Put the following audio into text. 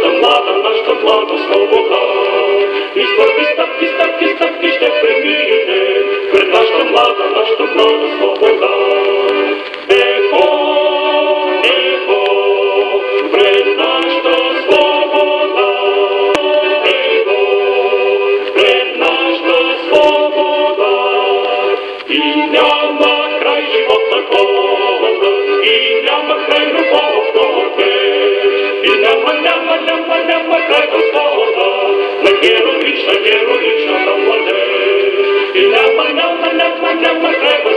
нашата млада, нашата млада свобода. И стъпки, стъпки, стъпки, стъпки ще преминете пред нашата млада, нашата млада свобода. Nagero, Nagero, Nagero, Nagero, Nagero, Nagero, Nagero, Nagero, Nagero,